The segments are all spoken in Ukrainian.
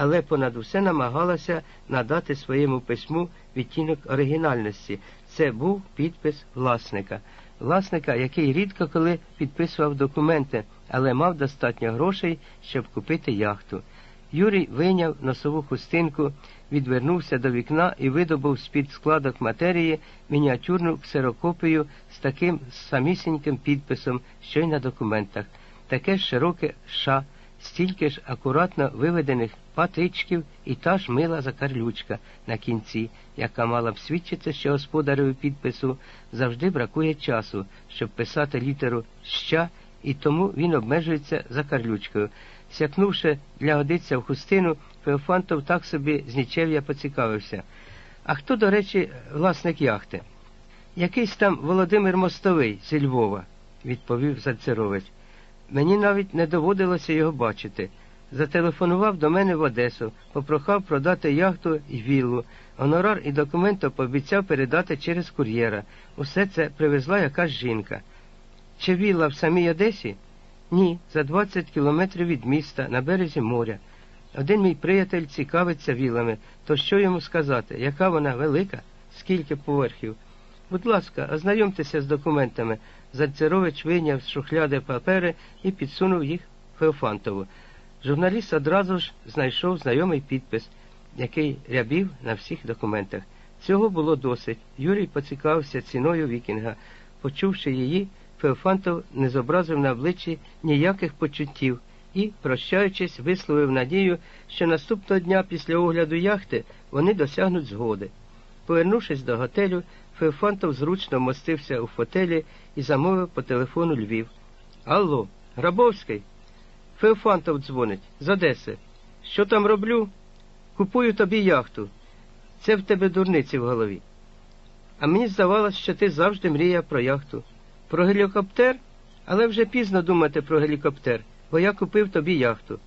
але понад усе намагалася надати своєму письму відтінок оригінальності. Це був підпис власника. Власника, який рідко коли підписував документи, але мав достатньо грошей, щоб купити яхту. Юрій вийняв носову хустинку, відвернувся до вікна і видобув з-під складок матерії мініатюрну ксерокопію з таким самісіньким підписом, що й на документах, таке широке ша, стільки ж акуратно виведених патичків і та ж мила закарлючка на кінці, яка мала б свідчити, що господареві підпису завжди бракує часу, щоб писати літеру ща, і тому він обмежується закарлючкою. Сякнувши для годиця в хустину, Феофантов так собі з нічев'я поцікавився. А хто, до речі, власник яхти? Якийсь там Володимир Мостовий зі Львова, відповів Зальцеровець. Мені навіть не доводилося його бачити. Зателефонував до мене в Одесу, попрохав продати яхту і віллу. Гонорар і документи пообіцяв передати через кур'єра. Усе це привезла якась жінка. Чи вілла в самій Одесі? Ні, за 20 кілометрів від міста, на березі моря. Один мій приятель цікавиться вілами, то що йому сказати, яка вона велика, скільки поверхів? Будь ласка, ознайомтеся з документами. Зальцерович вийняв з шухляди папери і підсунув їх Феофантову. Журналіст одразу ж знайшов знайомий підпис, який рябів на всіх документах. Цього було досить. Юрій поцікавився ціною вікінга. Почувши її, Феофантов не зобразив на обличчі ніяких почуттів і, прощаючись, висловив надію, що наступного дня після огляду яхти вони досягнуть згоди. Повернувшись до готелю, Феофантов зручно вмостився у фотелі і замовив по телефону Львів. Алло, Грабовський? Феофантов дзвонить з Одеси. Що там роблю? Купую тобі яхту. Це в тебе дурниці в голові. А мені здавалось, що ти завжди мріяв про яхту. Про гелікоптер? Але вже пізно думати про гелікоптер, бо я купив тобі яхту.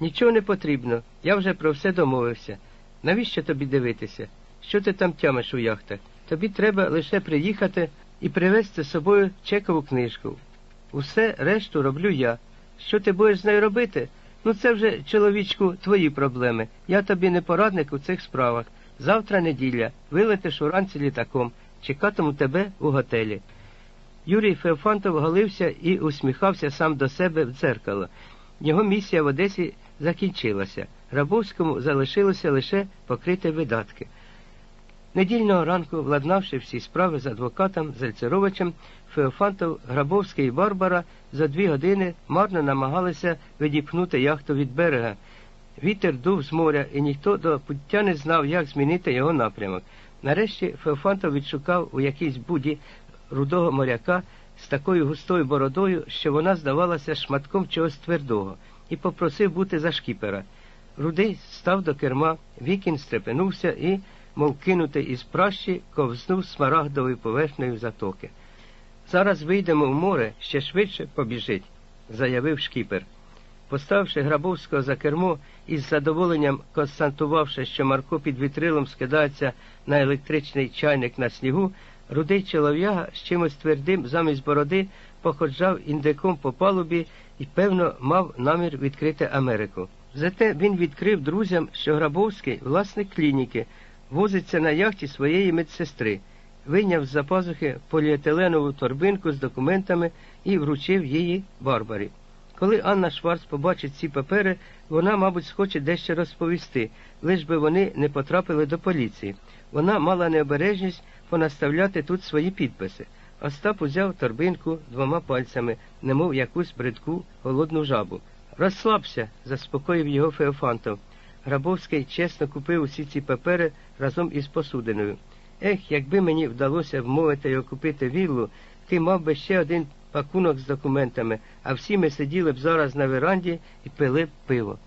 Нічого не потрібно, я вже про все домовився. Навіщо тобі дивитися? Що ти там тямиш у яхтах? Тобі треба лише приїхати і привезти з собою чекову книжку. Усе решту роблю я. Що ти будеш з нею робити? Ну це вже, чоловічку, твої проблеми. Я тобі не порадник у цих справах. Завтра неділя, вилетиш уранці літаком, чекатиму тебе у готелі. Юрій Феофантов голився і усміхався сам до себе в дзеркало. Його місія в Одесі закінчилася. Рабовському залишилося лише покрити видатки. Недільного ранку, владнавши всі справи з адвокатом Зальцеровичем, Феофантов, Грабовський і Барбара за дві години марно намагалися відіпхнути яхту від берега. Вітер дув з моря, і ніхто до пуття не знав, як змінити його напрямок. Нарешті Феофантов відшукав у якійсь буді рудого моряка з такою густою бородою, що вона здавалася шматком чогось твердого, і попросив бути за шкіпера. Рудий став до керма, вікін стрепенувся і, мов кинутий із пращі, ковзнув смарагдовою поверхнею затоки. Зараз вийдемо в море, ще швидше побіжить, заявив шкіпер. Поставивши Грабовського за кермо і з задоволенням констатувавши, що Марко під вітрилом скидається на електричний чайник на снігу, рудий чолов'яга з чимось твердим замість бороди походжав індиком по палубі і, певно, мав намір відкрити Америку. Зате він відкрив друзям, що Грабовський, власник клініки, возиться на яхті своєї медсестри, вийняв з-за пазухи поліетиленову торбинку з документами і вручив її Барбарі. Коли Анна Шварц побачить ці папери, вона, мабуть, схоче дещо розповісти, лиш би вони не потрапили до поліції. Вона мала необережність понаставляти тут свої підписи. Остап узяв торбинку двома пальцями, немов якусь бридку голодну жабу. Розслабся, заспокоїв його Феофантов. Грабовський чесно купив усі ці папери разом із посудиною. Ех, якби мені вдалося вмовити його купити віллу, ти мав би ще один пакунок з документами, а всі ми сиділи б зараз на веранді і пили б пиво.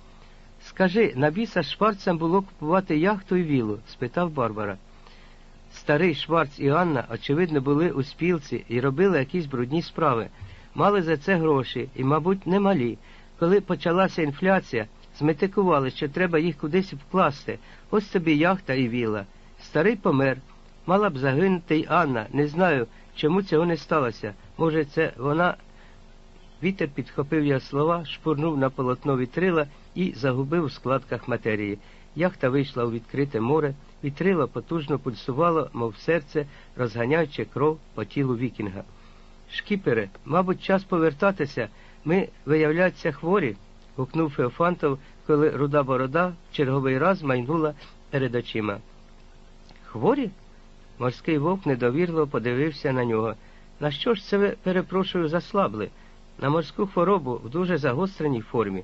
Скажи, на біса Шварцем було купувати яхту і віллу? спитав Барбара. Старий Шварц і Анна, очевидно, були у спілці і робили якісь брудні справи. Мали за це гроші і, мабуть, немалі. Коли почалася інфляція, зметикували, що треба їх кудись вкласти. Ось тобі яхта і віла. Старий помер. Мала б загинути й Анна. Не знаю, чому цього не сталося. Може, це вона Вітер підхопив його слова, шпурнув на полотно вітрила і загубив у складках матерії. Яхта вийшла у відкрите море, вітрило потужно пульсувало, мов серце, розганяючи кров по тілу вікінга. Шкіпере, мабуть, час повертатися. Ми, виявляється, хворі. Гукнув Феофантов, коли руда борода в черговий раз майнула перед очима. Хворі? Морський вовк недовірливо подивився на нього. На що ж це ви, перепрошую, заслабли? На морську хворобу в дуже загостреній формі.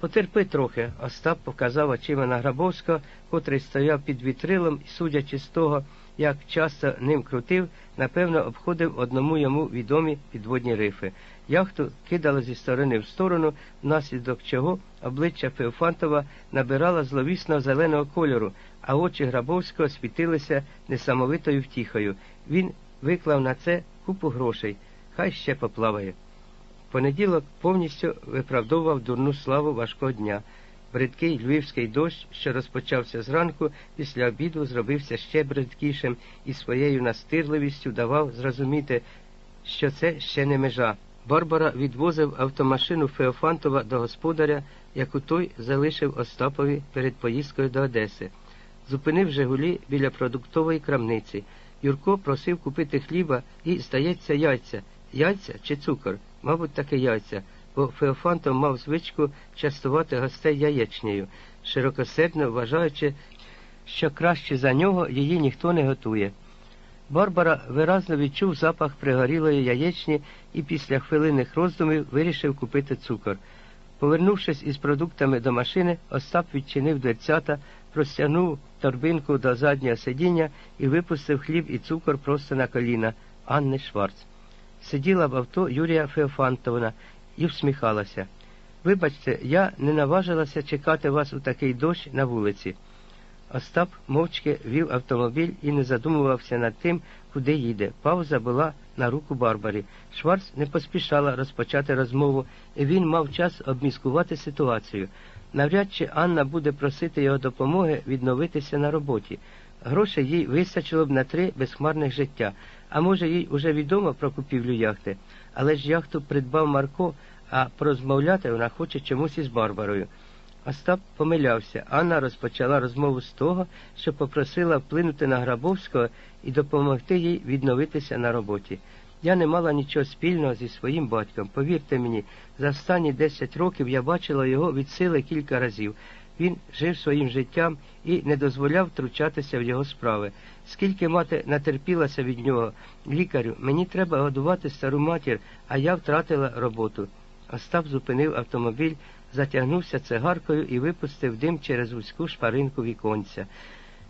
Потерпи трохи, Остап показав очима на Грабовського, котрий стояв під вітрилом і, судячи з того, як часто ним крутив, напевно, обходив одному йому відомі підводні рифи. Яхту кидало зі сторони в сторону, внаслідок чого обличчя Феофантова набирало зловісного зеленого кольору, а очі Грабовського світилися несамовитою втіхою. Він виклав на це купу грошей. Хай ще поплаває. Понеділок повністю виправдовував дурну славу важкого дня. Бридкий львівський дощ, що розпочався зранку, після обіду зробився ще бридкішим і своєю настирливістю давав зрозуміти, що це ще не межа. Барбара відвозив автомашину Феофантова до господаря, яку той залишив Остапові перед поїздкою до Одеси. Зупинив Жигулі біля продуктової крамниці. Юрко просив купити хліба і, здається, яйця. Яйця чи цукор? Мабуть, таке яйця, бо Феофантов мав звичку частувати гостей яєчнею, широкосердно вважаючи, що краще за нього її ніхто не готує. Барбара виразно відчув запах пригорілої яєчні і після хвилинних роздумів вирішив купити цукор. Повернувшись із продуктами до машини, Остап відчинив дверцята, простягнув торбинку до заднього сидіння і випустив хліб і цукор просто на коліна Анни Шварц. Сиділа в авто Юрія Феофантовна і всміхалася. Вибачте, я не наважилася чекати вас у такий дощ на вулиці. Остап мовчки вів автомобіль і не задумувався над тим, куди їде. Пауза була на руку Барбарі. Шварц не поспішала розпочати розмову, і він мав час обміскувати ситуацію. Навряд чи Анна буде просити його допомоги відновитися на роботі. Грошей їй вистачило б на три безхмарних життя, а може, їй уже відомо про купівлю яхти, але ж яхту придбав Марко, а порозмовляти вона хоче чомусь із Барбарою. Остап помилявся. Анна розпочала розмову з того, що попросила вплинути на Грабовського і допомогти їй відновитися на роботі. Я не мала нічого спільного зі своїм батьком. Повірте мені, за останні 10 років я бачила його від сили кілька разів. Він жив своїм життям і не дозволяв втручатися в його справи. Скільки мати натерпілася від нього, лікарю, мені треба годувати стару матір, а я втратила роботу. Остап зупинив автомобіль, затягнувся цигаркою і випустив дим через вузьку шпаринку віконця.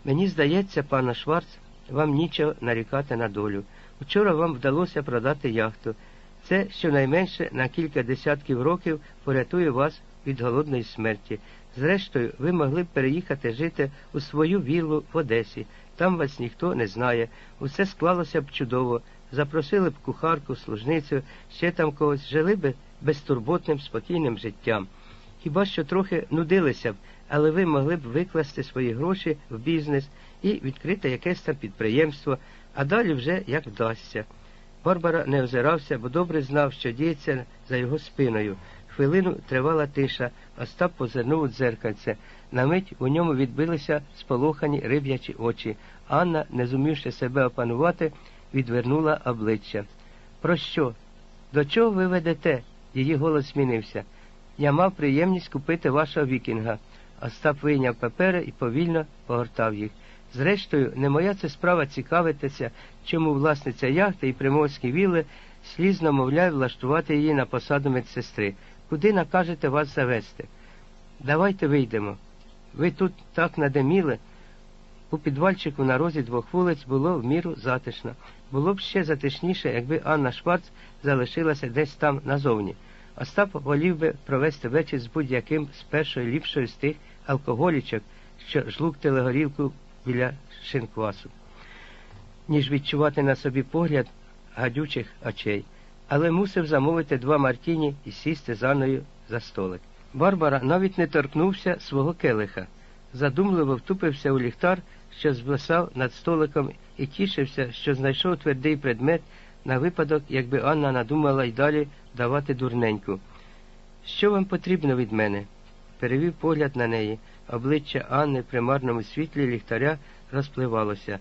Мені здається, пане Шварц, вам нічого нарікати на долю. Вчора вам вдалося продати яхту. Це щонайменше на кілька десятків років порятує вас від голодної смерті. Зрештою, ви могли б переїхати жити у свою віллу в Одесі. Там вас ніхто не знає. Усе склалося б чудово. Запросили б кухарку, служницю, ще там когось, жили б безтурботним, спокійним життям. Хіба що трохи нудилися б, але ви могли б викласти свої гроші в бізнес і відкрити якесь там підприємство, а далі вже як вдасться. Барбара не озирався, бо добре знав, що діється за його спиною. Хвилину тривала тиша, Остап позирнув у дзеркальце. На мить у ньому відбилися сполохані риб'ячі очі. Анна, не зумівши себе опанувати, відвернула обличчя. Про що? До чого ви ведете? Її голос змінився. Я мав приємність купити вашого вікінга. Остап вийняв папери і повільно погортав їх. Зрештою, не моя це справа цікавитися, чому власниця яхти і приморські вілли слізно мовляє влаштувати її на посаду медсестри. Куди накажете вас завести? Давайте вийдемо. Ви тут так надеміли. У підвальчику на розі двох вулиць було в міру затишно. Було б ще затишніше, якби Анна Шварц залишилася десь там назовні. Остап волів би провести вечір з будь-яким з першої ліпшої з тих алкоголічок, що жлуктили горілку біля шинквасу, ніж відчувати на собі погляд гадючих очей, але мусив замовити два мартіні і сісти за Анною за столик. Барбара навіть не торкнувся свого келиха, задумливо втупився у ліхтар, що звисав над столиком, і тішився, що знайшов твердий предмет на випадок, якби Анна надумала й далі давати дурненьку. Що вам потрібно від мене? Перевів погляд на неї. Обличчя Анни в примарному світлі ліхтаря розпливалося.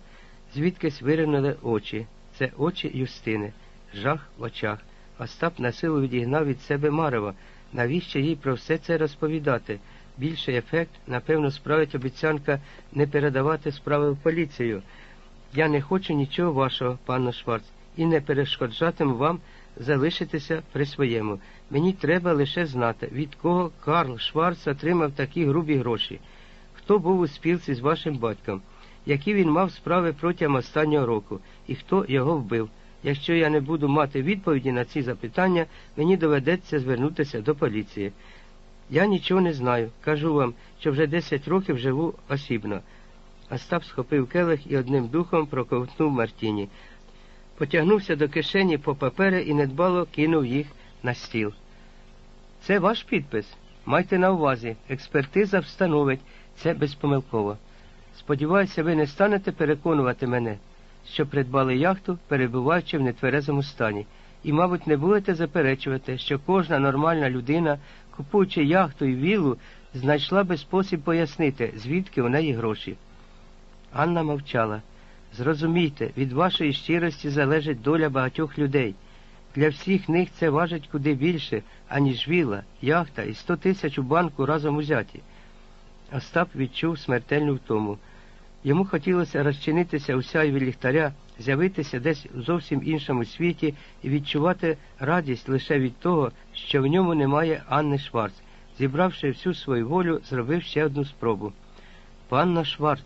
Звідкись виринули очі. Це очі Юстини. Жах в очах. Остап на силу відігнав від себе Марева. Навіщо їй про все це розповідати? Більший ефект, напевно, справить обіцянка не передавати справи в поліцію. Я не хочу нічого вашого, пане Шварц, і не перешкоджатиму вам залишитися при своєму. Мені треба лише знати, від кого Карл Шварц отримав такі грубі гроші, хто був у спілці з вашим батьком, які він мав справи протягом останнього року, і хто його вбив. Якщо я не буду мати відповіді на ці запитання, мені доведеться звернутися до поліції. Я нічого не знаю. Кажу вам, що вже 10 років живу осібно. Остап схопив келих і одним духом проковтнув Мартіні. Потягнувся до кишені по папери і недбало кинув їх на стіл. Це ваш підпис. Майте на увазі, експертиза встановить це безпомилково. Сподіваюся, ви не станете переконувати мене, що придбали яхту, перебуваючи в нетверезому стані, і, мабуть, не будете заперечувати, що кожна нормальна людина, купуючи яхту і віллу, знайшла би спосіб пояснити, звідки у неї гроші. Анна мовчала. Зрозумійте, від вашої щирості залежить доля багатьох людей. Для всіх них це важить куди більше, аніж віла, яхта і сто тисяч у банку разом узяті. Остап відчув смертельну втому. Йому хотілося розчинитися у сяйві ліхтаря, з'явитися десь у зовсім іншому світі і відчувати радість лише від того, що в ньому немає Анни Шварц. Зібравши всю свою волю, зробив ще одну спробу. Панна Шварц,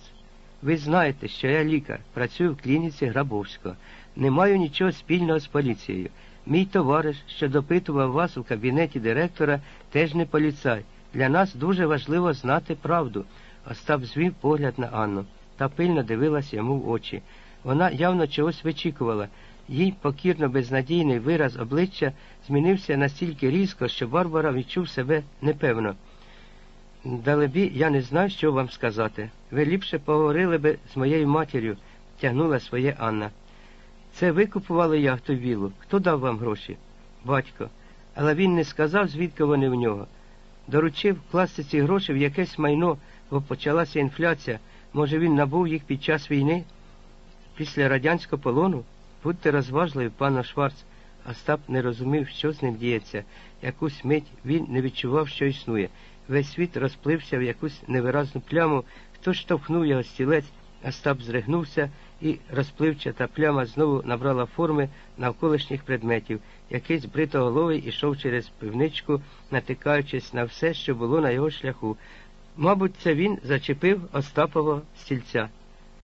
ви знаєте, що я лікар, працюю в клініці Грабовського. Не маю нічого спільного з поліцією. Мій товариш, що допитував вас у кабінеті директора, теж не поліцай. Для нас дуже важливо знати правду. Остап звів погляд на Анну та пильно дивилась йому в очі. Вона явно чогось вичікувала. Їй покірно безнадійний вираз обличчя змінився настільки різко, що Барбара відчув себе непевно. Далебі, я не знаю, що вам сказати. Ви ліпше поговорили би з моєю матір'ю, тягнула своє Анна. Це ви купували яхту вілу. Хто дав вам гроші? Батько. Але він не сказав, звідки вони в нього. Доручив класти ці гроші в якесь майно, бо почалася інфляція. Може, він набув їх під час війни? Після радянського полону? Будьте розважливі, пане Шварц. Остап не розумів, що з ним діється. Якусь мить він не відчував, що існує. Весь світ розплився в якусь невиразну пляму, хтось штовхнув його стілець, Остап зригнувся, і розпливчата пляма знову набрала форми навколишніх предметів. Якийсь бритоголовий ішов через пивничку, натикаючись на все, що було на його шляху. Мабуть, це він зачепив Остапового стільця.